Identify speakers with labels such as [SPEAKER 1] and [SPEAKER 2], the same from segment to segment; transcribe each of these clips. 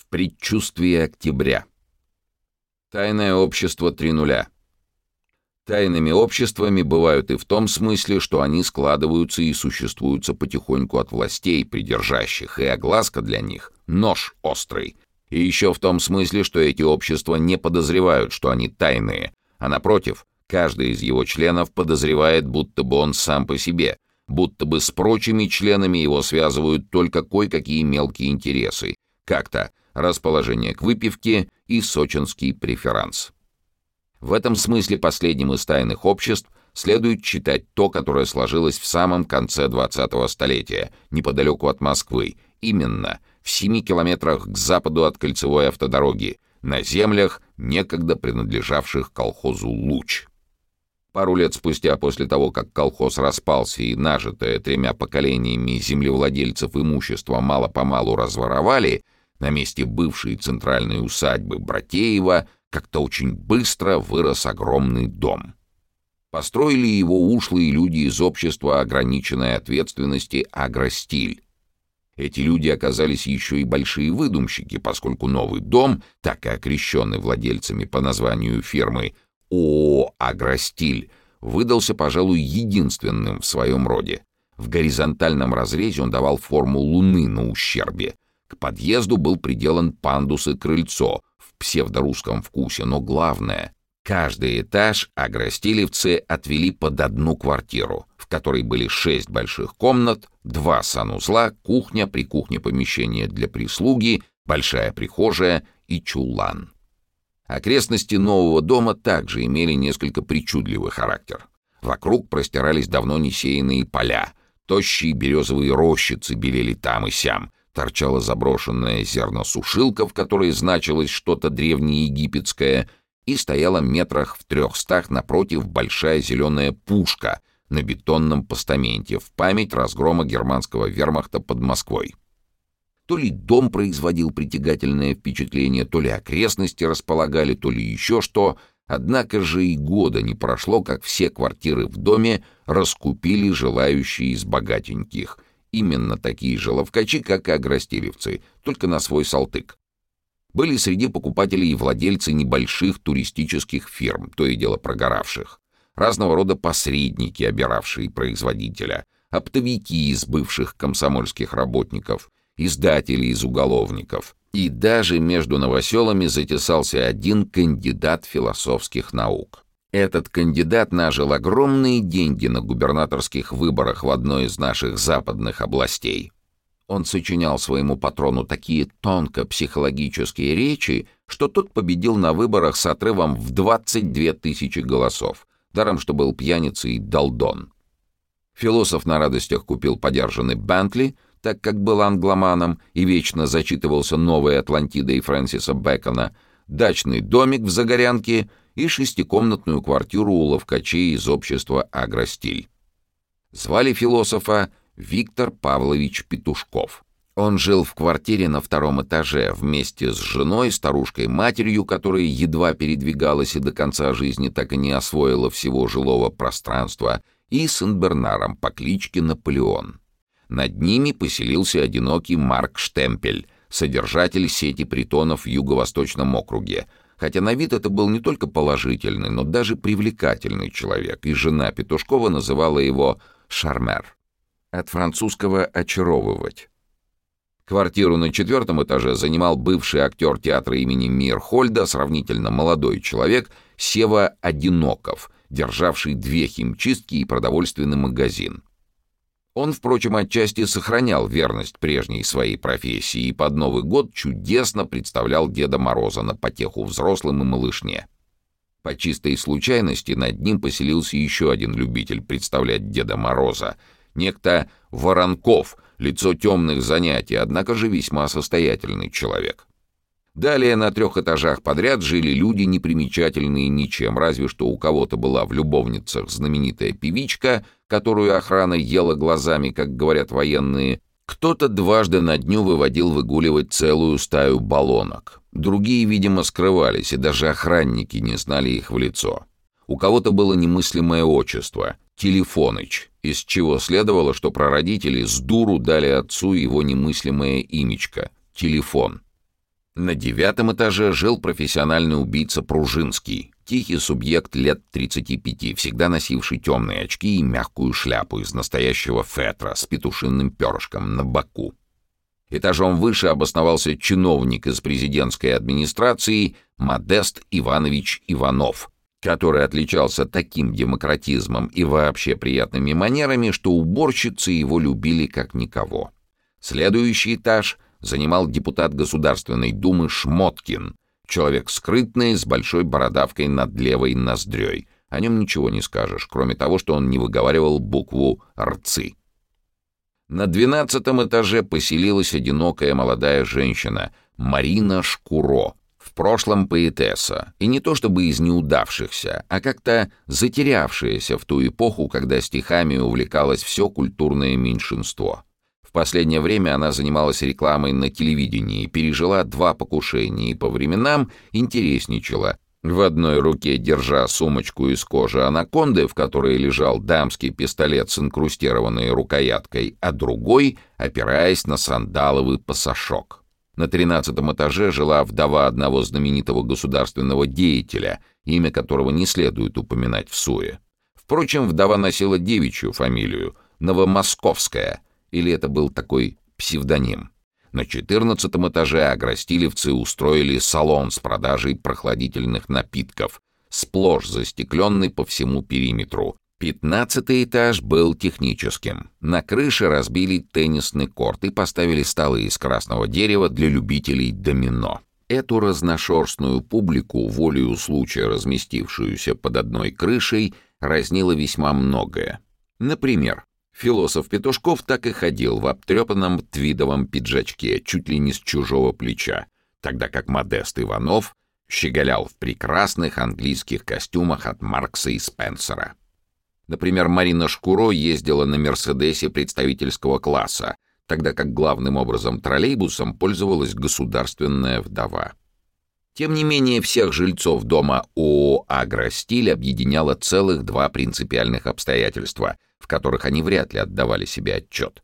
[SPEAKER 1] В предчувствии октября. Тайное общество 3.0. Тайными обществами бывают и в том смысле, что они складываются и существуются потихоньку от властей, придержащих, и огласка для них — нож острый. И еще в том смысле, что эти общества не подозревают, что они тайные, а напротив, каждый из его членов подозревает, будто бы он сам по себе, будто бы с прочими членами его связывают только кое-какие мелкие интересы, как-то расположение к выпивке и сочинский преферанс. В этом смысле последним из тайных обществ следует читать то, которое сложилось в самом конце 20-го столетия, неподалеку от Москвы, именно в 7 километрах к западу от кольцевой автодороги, на землях, некогда принадлежавших колхозу «Луч». Пару лет спустя, после того, как колхоз распался и нажитое тремя поколениями землевладельцев имущество мало-помалу разворовали, на месте бывшей центральной усадьбы Братеева – как-то очень быстро вырос огромный дом. Построили его ушлые люди из общества ограниченной ответственности «Агростиль». Эти люди оказались еще и большие выдумщики, поскольку новый дом, так и окрещенный владельцами по названию фирмы ООО «Агростиль», выдался, пожалуй, единственным в своем роде. В горизонтальном разрезе он давал форму луны на ущербе. К подъезду был приделан пандус и крыльцо, псевдорусском вкусе, но главное — каждый этаж агростилевцы отвели под одну квартиру, в которой были шесть больших комнат, два санузла, кухня, при кухне помещение для прислуги, большая прихожая и чулан. Окрестности нового дома также имели несколько причудливый характер. Вокруг простирались давно несеянные поля, тощие березовые рощицы белели там и сям — торчала заброшенная зерносушилка, в которой значилось что-то древнеегипетское, и стояла метрах в трехстах напротив большая зеленая пушка на бетонном постаменте в память разгрома германского вермахта под Москвой. То ли дом производил притягательное впечатление, то ли окрестности располагали, то ли еще что, однако же и года не прошло, как все квартиры в доме раскупили желающие из богатеньких — именно такие же ловкачи, как и агростелевцы, только на свой салтык. Были среди покупателей и владельцы небольших туристических фирм, то и дело прогоравших, разного рода посредники, обиравшие производителя, оптовики из бывших комсомольских работников, издатели из уголовников. И даже между новоселами затесался один кандидат философских наук. Этот кандидат нажил огромные деньги на губернаторских выборах в одной из наших западных областей. Он сочинял своему патрону такие тонко-психологические речи, что тот победил на выборах с отрывом в 22 тысячи голосов, даром что был пьяницей долдон. Философ на радостях купил подержанный Бентли, так как был англоманом и вечно зачитывался новой Атлантидой Фрэнсиса Бэкона, дачный домик в Загорянке — и шестикомнатную квартиру у ловкачей из общества «Агростиль». Звали философа Виктор Павлович Петушков. Он жил в квартире на втором этаже вместе с женой, старушкой-матерью, которая едва передвигалась и до конца жизни так и не освоила всего жилого пространства, и Сен-Бернаром по кличке Наполеон. Над ними поселился одинокий Марк Штемпель, содержатель сети притонов в Юго-Восточном округе, хотя на вид это был не только положительный, но даже привлекательный человек, и жена Петушкова называла его «шармер». От французского «очаровывать». Квартиру на четвертом этаже занимал бывший актер театра имени Мирхольда, сравнительно молодой человек, Сева Одиноков, державший две химчистки и продовольственный магазин. Он, впрочем, отчасти сохранял верность прежней своей профессии и под Новый год чудесно представлял Деда Мороза на потеху взрослым и малышне. По чистой случайности над ним поселился еще один любитель представлять Деда Мороза, некто Воронков, лицо темных занятий, однако же весьма состоятельный человек. Далее на трех этажах подряд жили люди, непримечательные ничем, разве что у кого-то была в любовницах знаменитая певичка, которую охрана ела глазами, как говорят военные. Кто-то дважды на дню выводил выгуливать целую стаю баллонок. Другие, видимо, скрывались, и даже охранники не знали их в лицо. У кого-то было немыслимое отчество — Телефоныч, из чего следовало, что прародители с дуру дали отцу его немыслимое имечко — Телефон. На девятом этаже жил профессиональный убийца Пружинский, тихий субъект лет 35, всегда носивший темные очки и мягкую шляпу из настоящего фетра с петушиным перышком на боку. Этажом выше обосновался чиновник из президентской администрации Модест Иванович Иванов, который отличался таким демократизмом и вообще приятными манерами, что уборщицы его любили как никого. Следующий этаж занимал депутат Государственной Думы Шмоткин, человек скрытный, с большой бородавкой над левой ноздрёй. О нем ничего не скажешь, кроме того, что он не выговаривал букву «рцы». На двенадцатом этаже поселилась одинокая молодая женщина, Марина Шкуро, в прошлом поэтесса, и не то чтобы из неудавшихся, а как-то затерявшаяся в ту эпоху, когда стихами увлекалось все культурное меньшинство. В последнее время она занималась рекламой на телевидении, пережила два покушения и по временам интересничала, в одной руке держа сумочку из кожи анаконды, в которой лежал дамский пистолет с инкрустированной рукояткой, а другой — опираясь на сандаловый пасашок. На тринадцатом этаже жила вдова одного знаменитого государственного деятеля, имя которого не следует упоминать в суе. Впрочем, вдова носила девичью фамилию — Новомосковская, или это был такой псевдоним. На четырнадцатом этаже агростилевцы устроили салон с продажей прохладительных напитков, сплошь застекленный по всему периметру. Пятнадцатый этаж был техническим. На крыше разбили теннисный корт и поставили столы из красного дерева для любителей домино. Эту разношерстную публику, волею случая разместившуюся под одной крышей, разнило весьма многое. Например, Философ Петушков так и ходил в обтрепанном твидовом пиджачке, чуть ли не с чужого плеча, тогда как Модест Иванов щеголял в прекрасных английских костюмах от Маркса и Спенсера. Например, Марина Шкуро ездила на «Мерседесе» представительского класса, тогда как главным образом троллейбусом пользовалась государственная вдова. Тем не менее, всех жильцов дома ООО «Агростиль» объединяло целых два принципиальных обстоятельства — в которых они вряд ли отдавали себе отчет.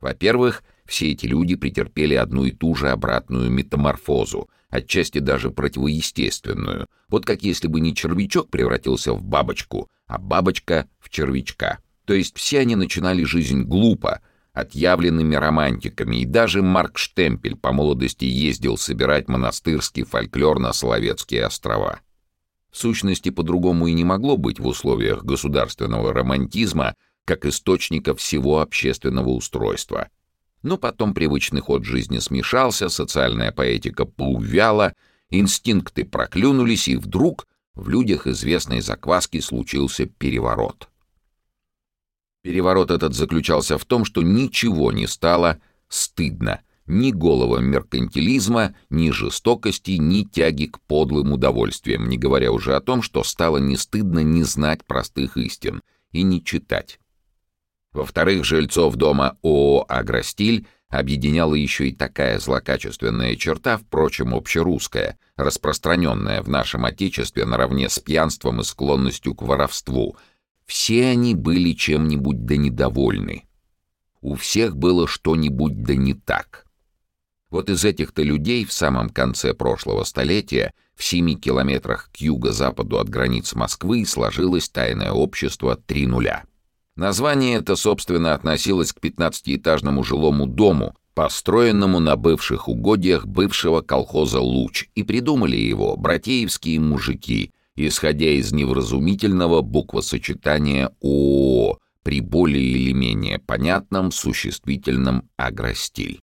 [SPEAKER 1] Во-первых, все эти люди претерпели одну и ту же обратную метаморфозу, отчасти даже противоестественную, вот как если бы не червячок превратился в бабочку, а бабочка — в червячка. То есть все они начинали жизнь глупо, отъявленными романтиками, и даже Марк Штемпель по молодости ездил собирать монастырский фольклор на Соловецкие острова. В сущности, по-другому и не могло быть в условиях государственного романтизма как источника всего общественного устройства. Но потом привычный ход жизни смешался, социальная поэтика поувяла, инстинкты проклюнулись, и вдруг в людях известной закваски случился переворот. Переворот этот заключался в том, что ничего не стало стыдно, ни голого меркантилизма, ни жестокости, ни тяги к подлым удовольствиям, не говоря уже о том, что стало не стыдно не знать простых истин и не читать. Во-вторых, жильцов дома ООО «Агростиль» объединяла еще и такая злокачественная черта, впрочем, общерусская, распространенная в нашем Отечестве наравне с пьянством и склонностью к воровству. Все они были чем-нибудь да недовольны. У всех было что-нибудь да не так — вот из этих-то людей в самом конце прошлого столетия, в семи километрах к юго-западу от границ Москвы, сложилось тайное общество «Три нуля». Название это, собственно, относилось к пятнадцатиэтажному жилому дому, построенному на бывших угодьях бывшего колхоза «Луч», и придумали его братеевские мужики, исходя из невразумительного буквосочетания «ООО» при более или менее понятном существительном «агростиль».